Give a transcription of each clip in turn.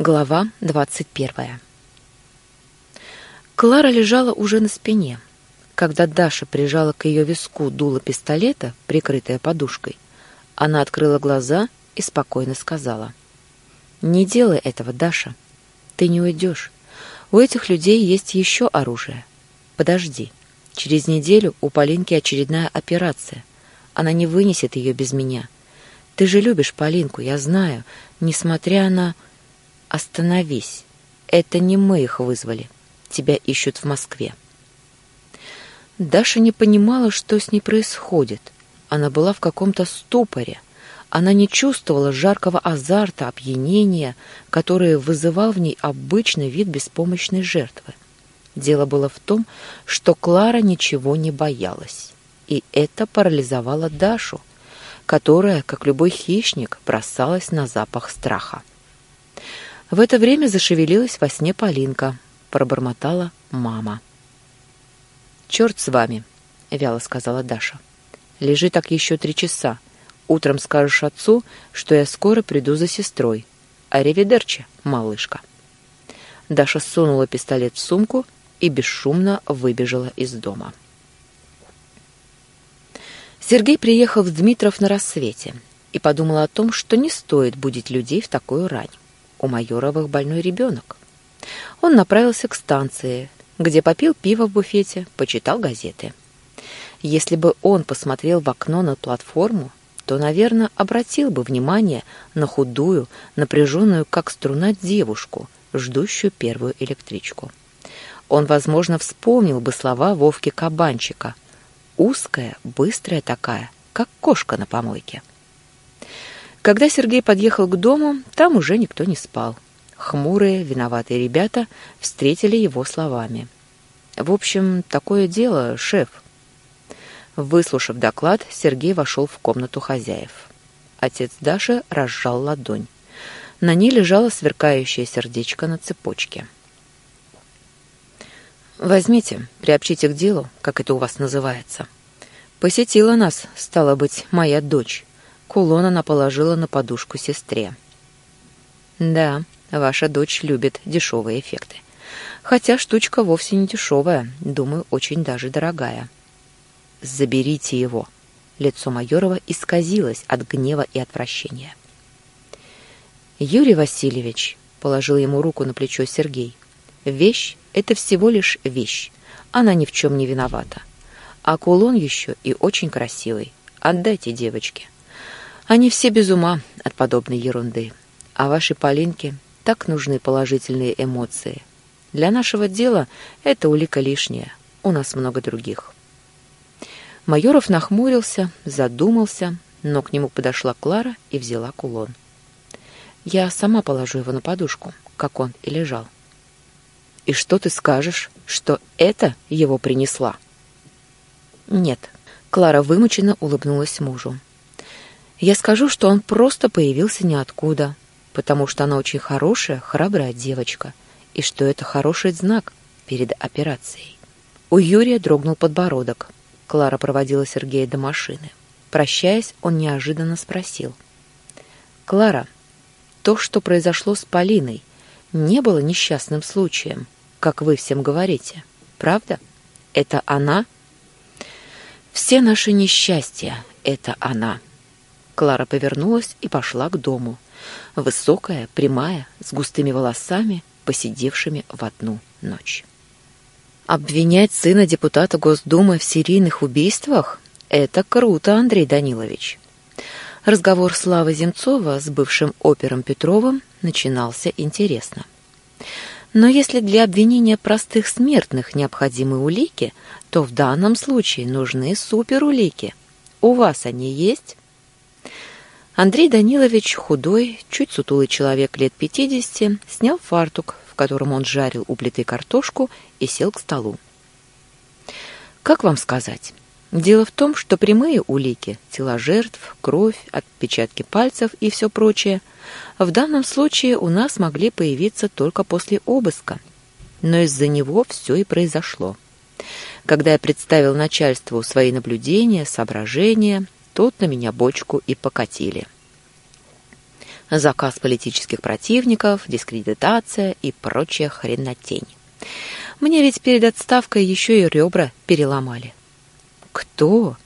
Глава двадцать первая. Клара лежала уже на спине. Когда Даша прижала к ее виску дуло пистолета, прикрытое подушкой, она открыла глаза и спокойно сказала. «Не делай этого, Даша. Ты не уйдешь. У этих людей есть еще оружие. Подожди. Через неделю у Полинки очередная операция. Она не вынесет ее без меня. Ты же любишь Полинку, я знаю, несмотря на...» «Остановись. Это не мы их вызвали. Тебя ищут в Москве». Даша не понимала, что с ней происходит. Она была в каком-то ступоре. Она не чувствовала жаркого азарта, опьянения, которое вызывал в ней обычный вид беспомощной жертвы. Дело было в том, что Клара ничего не боялась. И это парализовало Дашу, которая, как любой хищник, бросалась на запах страха. В это время зашевелилась во сне Полинка. Пробормотала мама. «Черт с вами!» — вяло сказала Даша. «Лежи так еще три часа. Утром скажешь отцу, что я скоро приду за сестрой. Аривидерчи, малышка». Даша сунула пистолет в сумку и бесшумно выбежала из дома. Сергей приехал в Дмитров на рассвете и подумал о том, что не стоит будить людей в такую рань. У Майоровых больной ребенок. Он направился к станции, где попил пиво в буфете, почитал газеты. Если бы он посмотрел в окно на платформу, то, наверное, обратил бы внимание на худую, напряженную, как струна, девушку, ждущую первую электричку. Он, возможно, вспомнил бы слова Вовки Кабанчика. Узкая, быстрая такая, как кошка на помойке. Когда Сергей подъехал к дому, там уже никто не спал. Хмурые, виноватые ребята встретили его словами. «В общем, такое дело, шеф». Выслушав доклад, Сергей вошел в комнату хозяев. Отец Даши разжал ладонь. На ней лежало сверкающее сердечко на цепочке. «Возьмите, приобщите к делу, как это у вас называется. Посетила нас, стала быть, моя дочь. Кулон она положила на подушку сестре. «Да, ваша дочь любит дешевые эффекты. Хотя штучка вовсе не дешевая, думаю, очень даже дорогая». «Заберите его». Лицо Майорова исказилось от гнева и отвращения. «Юрий Васильевич», — положил ему руку на плечо Сергей, — «вещь — это всего лишь вещь. Она ни в чем не виновата. А кулон еще и очень красивый. Отдайте девочке». Они все без ума от подобной ерунды. А вашей Полинке так нужны положительные эмоции. Для нашего дела это улика лишняя. У нас много других. Майоров нахмурился, задумался, но к нему подошла Клара и взяла кулон. Я сама положу его на подушку, как он и лежал. И что ты скажешь, что это его принесла? Нет. Клара вымученно улыбнулась мужу. Я скажу, что он просто появился ниоткуда, потому что она очень хорошая, храбрая девочка, и что это хороший знак перед операцией. У Юрия дрогнул подбородок. Клара проводила Сергея до машины. Прощаясь, он неожиданно спросил. «Клара, то, что произошло с Полиной, не было несчастным случаем, как вы всем говорите, правда? Это она?» «Все наши несчастья — это она». Клара повернулась и пошла к дому. Высокая, прямая, с густыми волосами, посидевшими в одну ночь. Обвинять сына депутата Госдумы в серийных убийствах — это круто, Андрей Данилович. Разговор Славы Земцова с бывшим опером Петровым начинался интересно. Но если для обвинения простых смертных необходимы улики, то в данном случае нужны суперулики. У вас они есть? Андрей Данилович, худой, чуть сутулый человек лет пятидесяти, снял фартук, в котором он жарил у плиты картошку, и сел к столу. Как вам сказать? Дело в том, что прямые улики, тела жертв, кровь, отпечатки пальцев и все прочее, в данном случае у нас могли появиться только после обыска. Но из-за него все и произошло. Когда я представил начальству свои наблюдения, соображения, Тут на меня бочку и покатили. Заказ политических противников, дискредитация и прочая хренотень. Мне ведь перед отставкой еще и ребра переломали. Кто?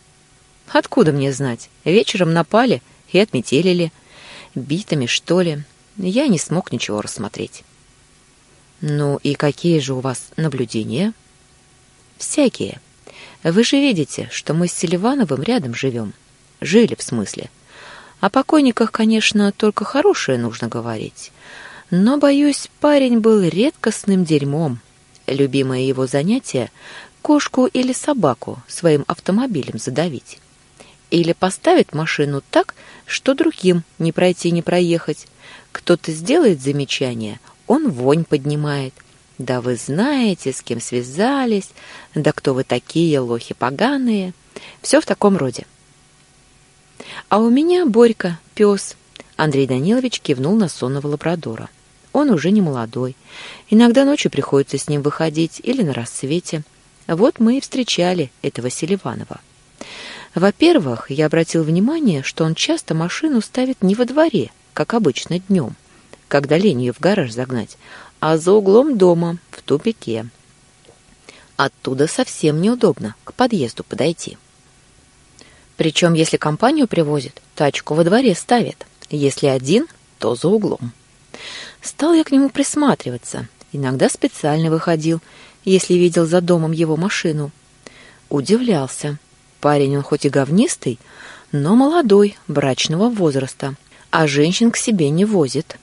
Откуда мне знать? Вечером напали и отметелили. Битами, что ли. Я не смог ничего рассмотреть. Ну и какие же у вас наблюдения? Всякие. Вы же видите, что мы с Селивановым рядом живем. Жили, в смысле. О покойниках, конечно, только хорошее нужно говорить. Но, боюсь, парень был редкостным дерьмом. Любимое его занятие — кошку или собаку своим автомобилем задавить. Или поставить машину так, что другим не пройти, не проехать. Кто-то сделает замечание, он вонь поднимает. Да вы знаете, с кем связались, да кто вы такие, лохи поганые. Все в таком роде. А у меня Борька, пес. Андрей Данилович кивнул на сонного лабрадора. Он уже не молодой. Иногда ночью приходится с ним выходить или на рассвете. Вот мы и встречали этого Селиванова. Во-первых, я обратил внимание, что он часто машину ставит не во дворе, как обычно днем, когда лень ее в гараж загнать, а за углом дома, в тупике. Оттуда совсем неудобно к подъезду подойти. Причем, если компанию привозит, тачку во дворе ставят. Если один, то за углом. Стал я к нему присматриваться. Иногда специально выходил, если видел за домом его машину. Удивлялся. Парень он хоть и говнистый, но молодой, брачного возраста, а женщин к себе не возит.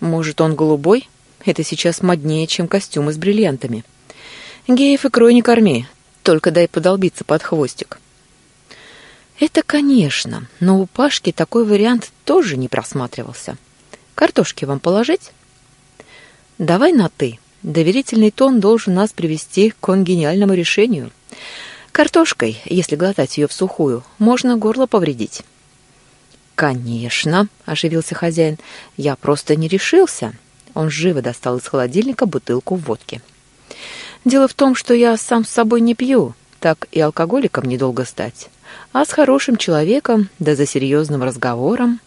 Может, он голубой? Это сейчас моднее, чем костюмы с бриллиантами. Геев икрой не корми, только дай подолбиться под хвостик. Это, конечно, но у Пашки такой вариант тоже не просматривался. Картошки вам положить? Давай на «ты». Доверительный тон должен нас привести к конгениальному решению. Картошкой, если глотать ее в сухую, можно горло повредить. «Конечно», — оживился хозяин, — «я просто не решился». Он живо достал из холодильника бутылку водки. «Дело в том, что я сам с собой не пью, так и алкоголиком недолго стать а с хорошим человеком, да за серьезным разговором.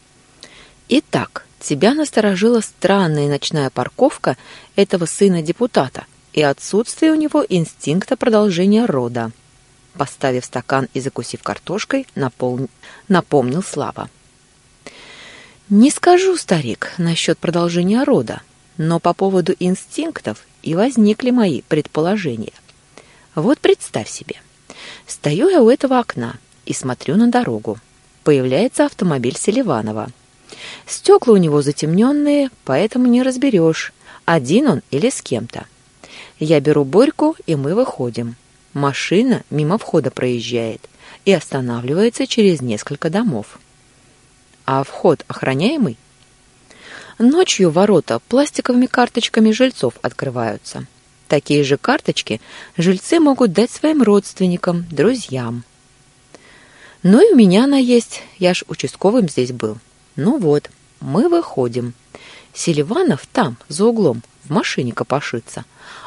Итак, тебя насторожила странная ночная парковка этого сына депутата и отсутствие у него инстинкта продолжения рода. Поставив стакан и закусив картошкой, напол... напомнил Слава. «Не скажу, старик, насчет продолжения рода, но по поводу инстинктов и возникли мои предположения. Вот представь себе, стою я у этого окна, и смотрю на дорогу. Появляется автомобиль Селиванова. Стекла у него затемненные, поэтому не разберешь, один он или с кем-то. Я беру Борьку, и мы выходим. Машина мимо входа проезжает и останавливается через несколько домов. А вход охраняемый? Ночью ворота пластиковыми карточками жильцов открываются. Такие же карточки жильцы могут дать своим родственникам, друзьям. Ну и у меня она есть, я ж участковым здесь был. Ну вот, мы выходим. Селиванов там, за углом, в машине копошится,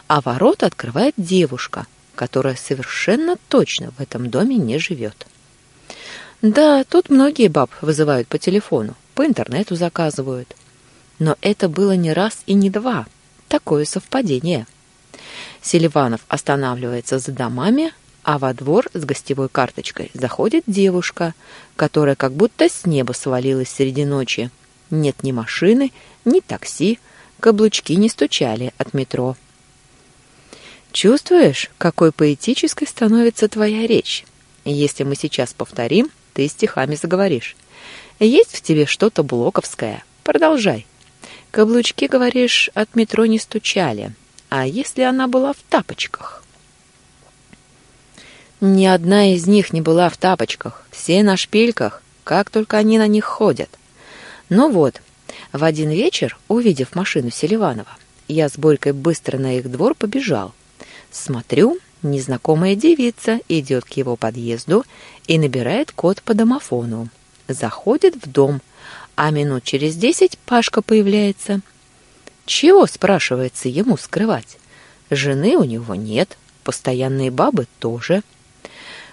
а ворота открывает девушка, которая совершенно точно в этом доме не живет. Да, тут многие баб вызывают по телефону, по интернету заказывают. Но это было не раз и не два. Такое совпадение. Селиванов останавливается за домами, а во двор с гостевой карточкой заходит девушка, которая как будто с неба свалилась среди ночи. Нет ни машины, ни такси, каблучки не стучали от метро. Чувствуешь, какой поэтической становится твоя речь? Если мы сейчас повторим, ты стихами заговоришь. Есть в тебе что-то блоковское. Продолжай. Каблучки, говоришь, от метро не стучали. А если она была в тапочках? Ни одна из них не была в тапочках, все на шпильках, как только они на них ходят. Ну вот, в один вечер, увидев машину Селиванова, я с Борькой быстро на их двор побежал. Смотрю, незнакомая девица идет к его подъезду и набирает код по домофону. Заходит в дом, а минут через десять Пашка появляется. Чего, спрашивается, ему скрывать? Жены у него нет, постоянные бабы тоже.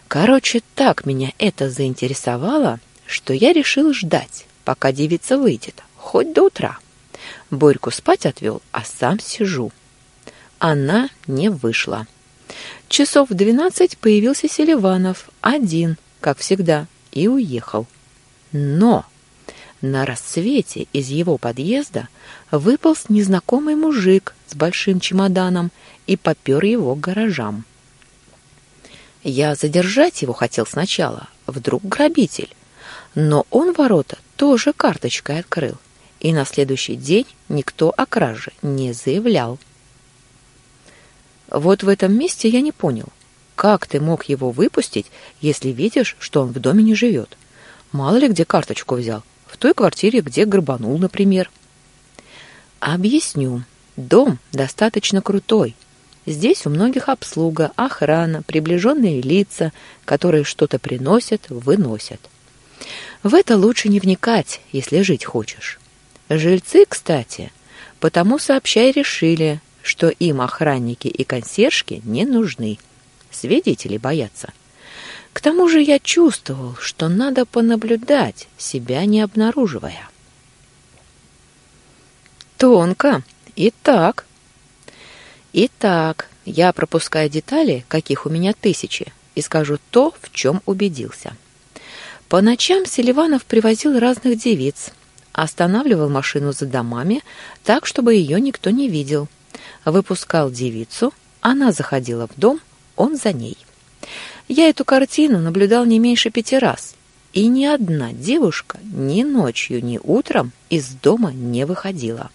Короче, так меня это заинтересовало, что я решил ждать, пока девица выйдет, хоть до утра. Борьку спать отвел, а сам сижу. Она не вышла. Часов в двенадцать появился Селиванов, один, как всегда, и уехал. Но на рассвете из его подъезда выполз незнакомый мужик с большим чемоданом и попер его к гаражам. Я задержать его хотел сначала, вдруг грабитель. Но он ворота тоже карточкой открыл, и на следующий день никто о краже не заявлял. Вот в этом месте я не понял, как ты мог его выпустить, если видишь, что он в доме не живет? Мало ли где карточку взял, в той квартире, где горбанул, например. Объясню. Дом достаточно крутой, Здесь у многих обслуга, охрана, приближенные лица, которые что-то приносят, выносят. В это лучше не вникать, если жить хочешь. Жильцы, кстати, потому сообщай решили, что им охранники и консьержки не нужны. Свидетели боятся. К тому же я чувствовал, что надо понаблюдать, себя не обнаруживая. Тонко. И так. Итак, я пропускаю детали, каких у меня тысячи, и скажу то, в чем убедился. По ночам Селиванов привозил разных девиц, останавливал машину за домами так, чтобы ее никто не видел. Выпускал девицу, она заходила в дом, он за ней. Я эту картину наблюдал не меньше пяти раз, и ни одна девушка ни ночью, ни утром из дома не выходила.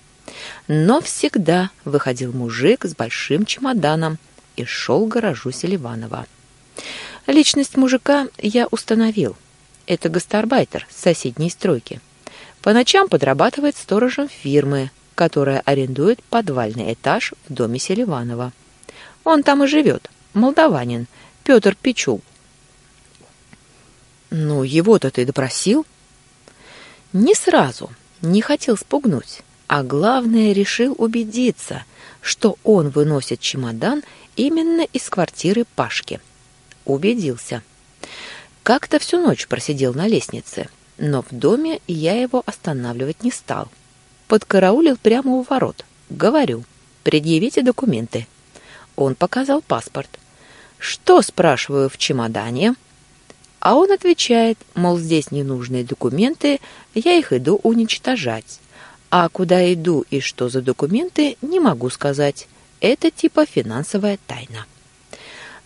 Но всегда выходил мужик с большим чемоданом и шел к гаражу Селиванова. Личность мужика я установил. Это гастарбайтер с соседней стройки. По ночам подрабатывает сторожем фирмы, которая арендует подвальный этаж в доме Селиванова. Он там и живет, молдаванин, Петр Пичул. «Ну, его-то ты допросил?» «Не сразу, не хотел спугнуть а главное, решил убедиться, что он выносит чемодан именно из квартиры Пашки. Убедился. Как-то всю ночь просидел на лестнице, но в доме я его останавливать не стал. Подкараулил прямо у ворот. Говорю, предъявите документы. Он показал паспорт. Что, спрашиваю, в чемодане? А он отвечает, мол, здесь ненужные документы, я их иду уничтожать. А куда иду и что за документы, не могу сказать. Это типа финансовая тайна.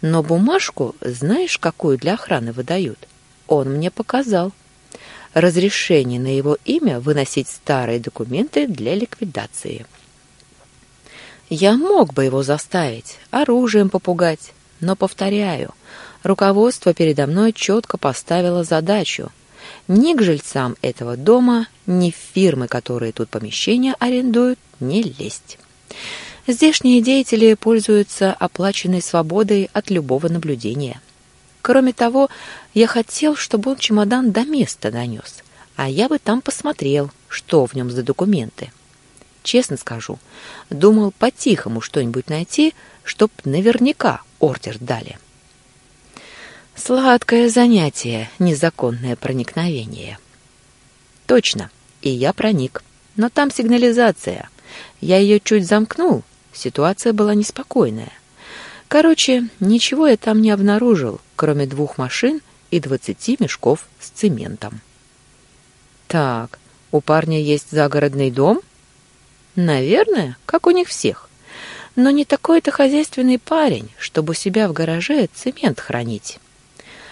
Но бумажку, знаешь, какую для охраны выдают? Он мне показал. Разрешение на его имя выносить старые документы для ликвидации. Я мог бы его заставить, оружием попугать, но, повторяю, руководство передо мной четко поставило задачу ни к жильцам этого дома, ни в фирмы, которые тут помещения арендуют, не лезть. Здешние деятели пользуются оплаченной свободой от любого наблюдения. Кроме того, я хотел, чтобы он чемодан до места донес, а я бы там посмотрел, что в нем за документы. Честно скажу, думал по-тихому что-нибудь найти, чтоб наверняка ордер дали. Сладкое занятие, незаконное проникновение. Точно, и я проник. Но там сигнализация. Я ее чуть замкнул, ситуация была неспокойная. Короче, ничего я там не обнаружил, кроме двух машин и двадцати мешков с цементом. Так, у парня есть загородный дом? Наверное, как у них всех. Но не такой-то хозяйственный парень, чтобы у себя в гараже цемент хранить.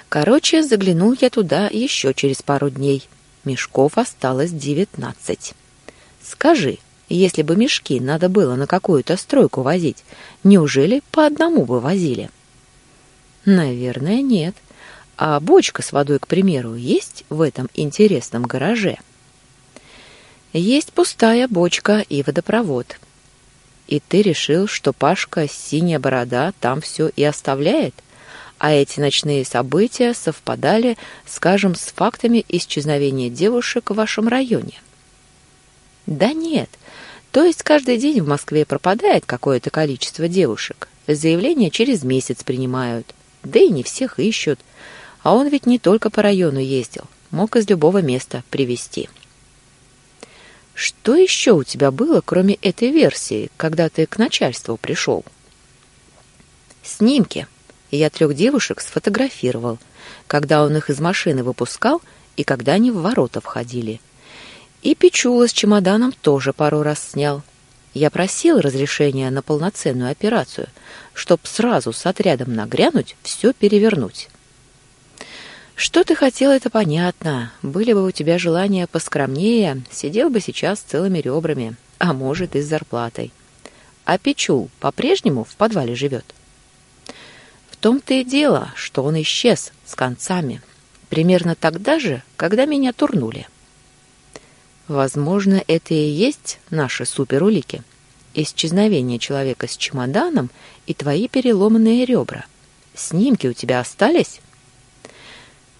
Короче, заглянул я туда еще через пару дней. Мешков осталось девятнадцать. Скажи, если бы мешки надо было на какую-то стройку возить, неужели по одному бы возили? Наверное, нет. А бочка с водой, к примеру, есть в этом интересном гараже? Есть пустая бочка и водопровод. И ты решил, что Пашка синяя борода там все и оставляет? А эти ночные события совпадали, скажем, с фактами исчезновения девушек в вашем районе. Да нет, то есть каждый день в Москве пропадает какое-то количество девушек. Заявления через месяц принимают, да и не всех ищут. А он ведь не только по району ездил, мог из любого места привезти. Что еще у тебя было, кроме этой версии, когда ты к начальству пришел? Снимки. Я трех девушек сфотографировал, когда он их из машины выпускал и когда они в ворота входили. И Печула с чемоданом тоже пару раз снял. Я просил разрешения на полноценную операцию, чтоб сразу с отрядом нагрянуть, все перевернуть. Что ты хотел, это понятно. Были бы у тебя желания поскромнее, сидел бы сейчас целыми ребрами, а может и с зарплатой. А Печул по-прежнему в подвале живет. Том-то и дело, что он исчез с концами. Примерно тогда же, когда меня турнули. Возможно, это и есть наши суперулики. Исчезновение человека с чемоданом и твои переломанные ребра. Снимки у тебя остались?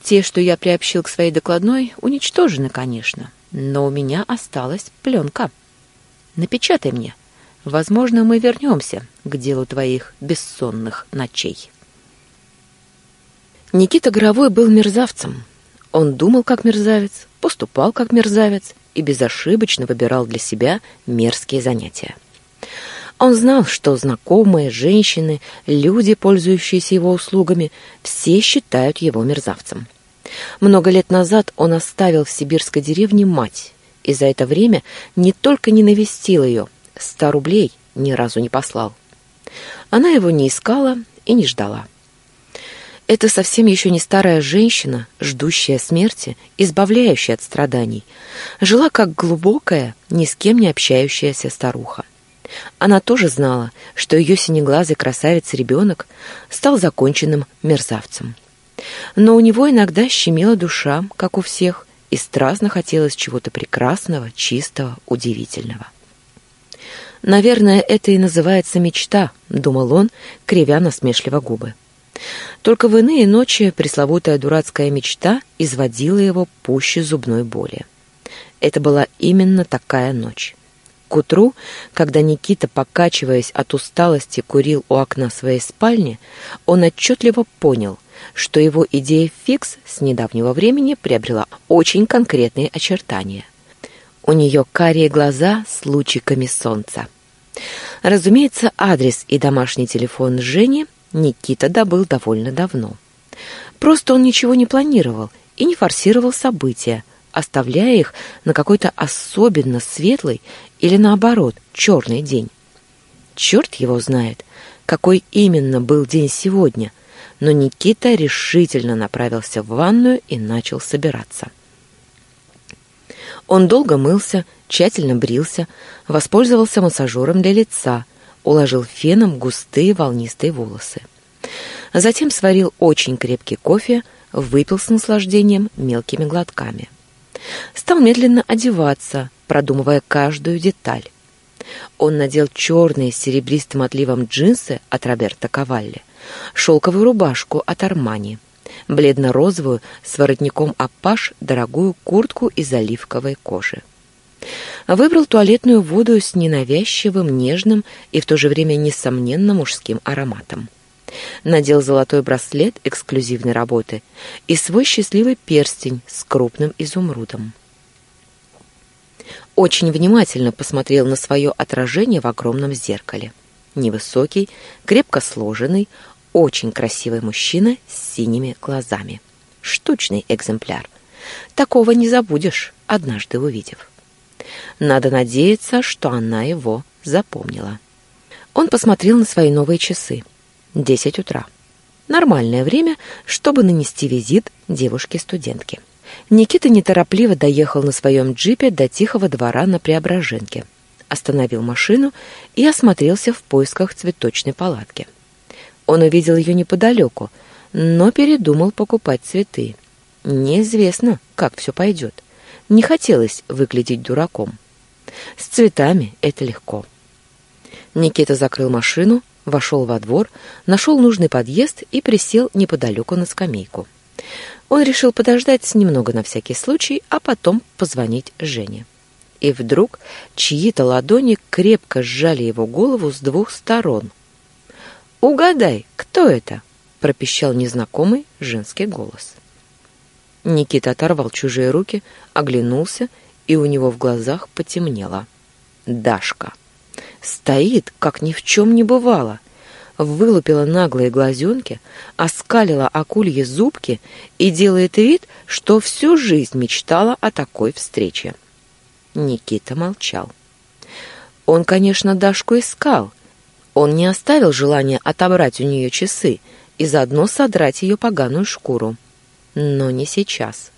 Те, что я приобщил к своей докладной, уничтожены, конечно, но у меня осталась пленка. Напечатай мне. Возможно, мы вернемся к делу твоих бессонных ночей. Никита Горовой был мерзавцем. Он думал как мерзавец, поступал как мерзавец и безошибочно выбирал для себя мерзкие занятия. Он знал, что знакомые, женщины, люди, пользующиеся его услугами, все считают его мерзавцем. Много лет назад он оставил в сибирской деревне мать, и за это время не только не навестил ее, ста рублей ни разу не послал. Она его не искала и не ждала. Это совсем еще не старая женщина, ждущая смерти, избавляющая от страданий, жила как глубокая, ни с кем не общающаяся старуха. Она тоже знала, что ее синеглазый красавец-ребенок стал законченным мерзавцем. Но у него иногда щемила душа, как у всех, и страстно хотелось чего-то прекрасного, чистого, удивительного. «Наверное, это и называется мечта», — думал он, кривя насмешливо губы. Только в иные ночи пресловутая дурацкая мечта изводила его пуще зубной боли. Это была именно такая ночь. К утру, когда Никита, покачиваясь от усталости, курил у окна своей спальни, он отчетливо понял, что его идея фикс с недавнего времени приобрела очень конкретные очертания. У нее карие глаза с лучиками солнца. Разумеется, адрес и домашний телефон Жени Никита добыл довольно давно. Просто он ничего не планировал и не форсировал события, оставляя их на какой-то особенно светлый или, наоборот, черный день. Черт его знает, какой именно был день сегодня, но Никита решительно направился в ванную и начал собираться. Он долго мылся, тщательно брился, воспользовался массажером для лица, уложил феном густые волнистые волосы. Затем сварил очень крепкий кофе, выпил с наслаждением мелкими глотками. Стал медленно одеваться, продумывая каждую деталь. Он надел черные с серебристым отливом джинсы от Роберта Кавалли, шелковую рубашку от Армани, бледно-розовую с воротником апаш дорогую куртку из оливковой кожи. Выбрал туалетную воду с ненавязчивым, нежным и в то же время несомненно мужским ароматом. Надел золотой браслет эксклюзивной работы и свой счастливый перстень с крупным изумрудом очень внимательно посмотрел на свое отражение в огромном зеркале. Невысокий, крепко сложенный, очень красивый мужчина с синими глазами. Штучный экземпляр. Такого не забудешь, однажды увидев. Надо надеяться, что она его запомнила. Он посмотрел на свои новые часы. Десять утра. Нормальное время, чтобы нанести визит девушке-студентке. Никита неторопливо доехал на своем джипе до тихого двора на Преображенке. Остановил машину и осмотрелся в поисках цветочной палатки. Он увидел ее неподалеку, но передумал покупать цветы. Неизвестно, как все пойдет. Не хотелось выглядеть дураком. С цветами это легко. Никита закрыл машину, вошел во двор, нашел нужный подъезд и присел неподалеку на скамейку. Он решил подождать немного на всякий случай, а потом позвонить Жене. И вдруг чьи-то ладони крепко сжали его голову с двух сторон. «Угадай, кто это?» — пропищал незнакомый женский голос. Никита оторвал чужие руки, оглянулся и у него в глазах потемнело. Дашка. Стоит, как ни в чем не бывало. Вылупила наглые глазенки, оскалила акульи зубки и делает вид, что всю жизнь мечтала о такой встрече. Никита молчал. Он, конечно, Дашку искал. Он не оставил желания отобрать у нее часы и заодно содрать ее поганую шкуру. Но не сейчас.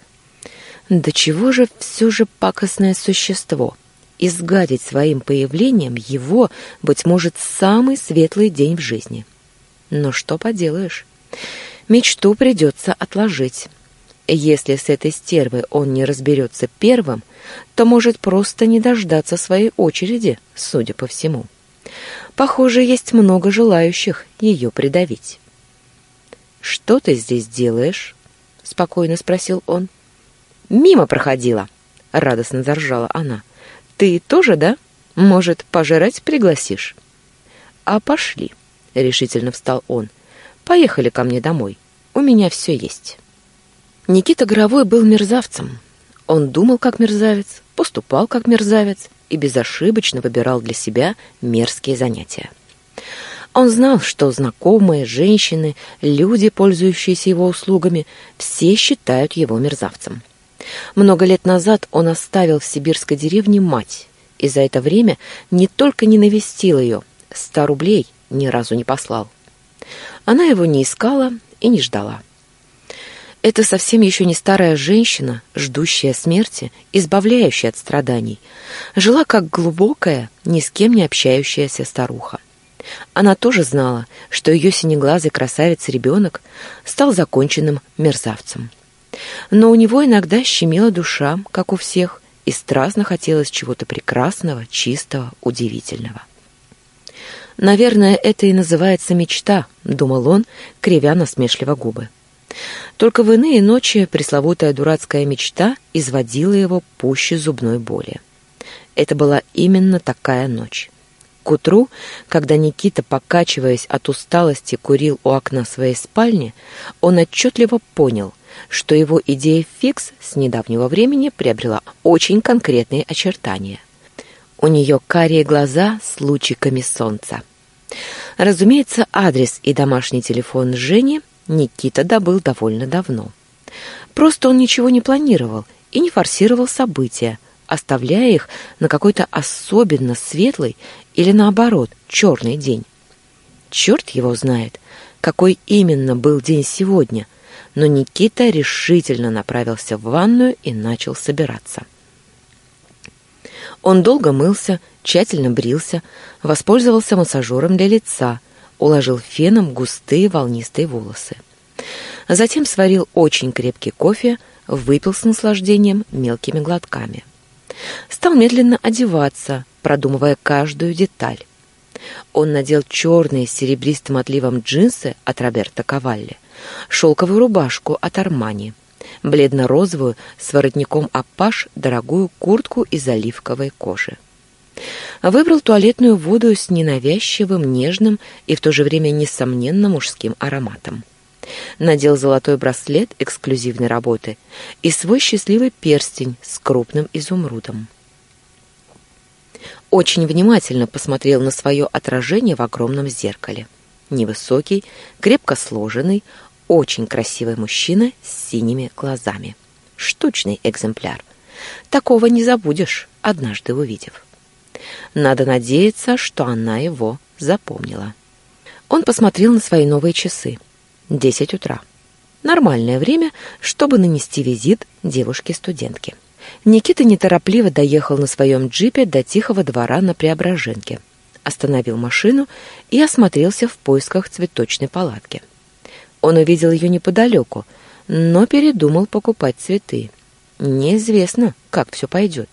Да чего же все же пакостное существо? Изгадить своим появлением его, быть может, самый светлый день в жизни. Но что поделаешь? Мечту придется отложить. Если с этой стервой он не разберется первым, то может просто не дождаться своей очереди, судя по всему. Похоже, есть много желающих ее придавить. «Что ты здесь делаешь?» — спокойно спросил он. «Мимо проходила», — радостно заржала она. «Ты тоже, да? Может, пожрать пригласишь?» «А пошли», — решительно встал он. «Поехали ко мне домой. У меня все есть». Никита Горовой был мерзавцем. Он думал как мерзавец, поступал как мерзавец и безошибочно выбирал для себя мерзкие занятия. Он знал, что знакомые, женщины, люди, пользующиеся его услугами, все считают его мерзавцем. Много лет назад он оставил в сибирской деревне мать, и за это время не только не навестил ее, ста рублей ни разу не послал. Она его не искала и не ждала. Это совсем еще не старая женщина, ждущая смерти, избавляющая от страданий. Жила как глубокая, ни с кем не общающаяся старуха. Она тоже знала, что ее синеглазый красавец-ребенок стал законченным мерзавцем. Но у него иногда щемила душа, как у всех, и страстно хотелось чего-то прекрасного, чистого, удивительного. «Наверное, это и называется мечта», — думал он, кривя насмешливо губы. Только в иные ночи пресловутая дурацкая мечта изводила его пуще зубной боли. Это была именно такая ночь. К утру, когда Никита, покачиваясь от усталости, курил у окна своей спальни, он отчетливо понял, что его идея фикс с недавнего времени приобрела очень конкретные очертания. У нее карие глаза с лучиками солнца. Разумеется, адрес и домашний телефон Жени Никита добыл довольно давно. Просто он ничего не планировал и не форсировал события, оставляя их на какой-то особенно светлый или, наоборот, черный день. Черт его знает, какой именно был день сегодня, но Никита решительно направился в ванную и начал собираться. Он долго мылся, тщательно брился, воспользовался массажером для лица, уложил феном густые волнистые волосы. Затем сварил очень крепкий кофе, выпил с наслаждением мелкими глотками. Стал медленно одеваться, продумывая каждую деталь. Он надел черные с серебристым отливом джинсы от Роберта Кавалли, шелковую рубашку от Армани, бледно-розовую с воротником апаш дорогую куртку из оливковой кожи. Выбрал туалетную воду с ненавязчивым, нежным и в то же время несомненно мужским ароматом. Надел золотой браслет эксклюзивной работы и свой счастливый перстень с крупным изумрудом. Очень внимательно посмотрел на свое отражение в огромном зеркале. Невысокий, крепко сложенный, очень красивый мужчина с синими глазами. Штучный экземпляр. Такого не забудешь, однажды увидев. Надо надеяться, что она его запомнила. Он посмотрел на свои новые часы. Десять утра. Нормальное время, чтобы нанести визит девушке-студентке. Никита неторопливо доехал на своем джипе до тихого двора на Преображенке. Остановил машину и осмотрелся в поисках цветочной палатки. Он увидел ее неподалеку, но передумал покупать цветы. Неизвестно, как все пойдет.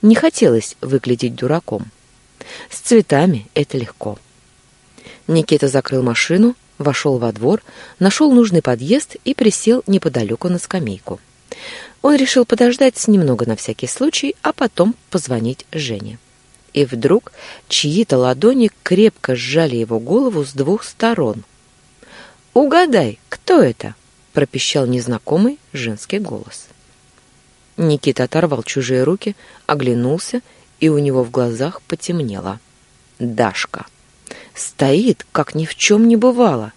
Не хотелось выглядеть дураком. С цветами это легко. Никита закрыл машину, вошел во двор, нашел нужный подъезд и присел неподалеку на скамейку. Он решил подождать немного на всякий случай, а потом позвонить Жене. И вдруг чьи-то ладони крепко сжали его голову с двух сторон. «Угадай, кто это?» — пропищал незнакомый женский голос. Никита оторвал чужие руки, оглянулся, и у него в глазах потемнело. Дашка. Стоит, как ни в чем не бывало.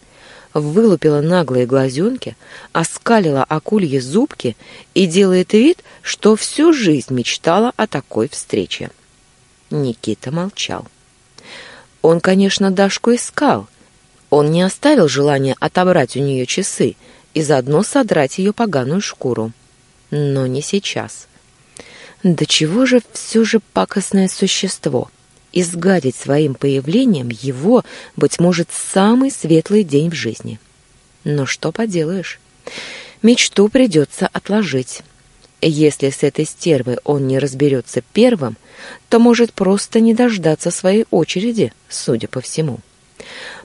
Вылупила наглые глазенки, оскалила акульи зубки и делает вид, что всю жизнь мечтала о такой встрече. Никита молчал. Он, конечно, Дашку искал. Он не оставил желания отобрать у нее часы и заодно содрать ее поганую шкуру. Но не сейчас. Да чего же все же пакостное существо? Изгадить своим появлением его, быть может, самый светлый день в жизни. Но что поделаешь? Мечту придется отложить. Если с этой стервой он не разберется первым, то может просто не дождаться своей очереди, судя по всему.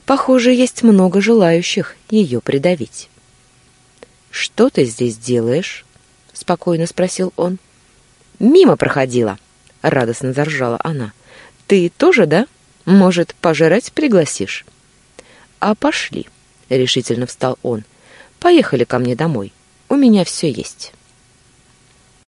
Похоже, есть много желающих ее придавить. «Что ты здесь делаешь?» — спокойно спросил он. «Мимо проходила», — радостно заржала она. «Ты тоже, да? Может, пожрать пригласишь?» «А пошли», — решительно встал он. «Поехали ко мне домой. У меня все есть».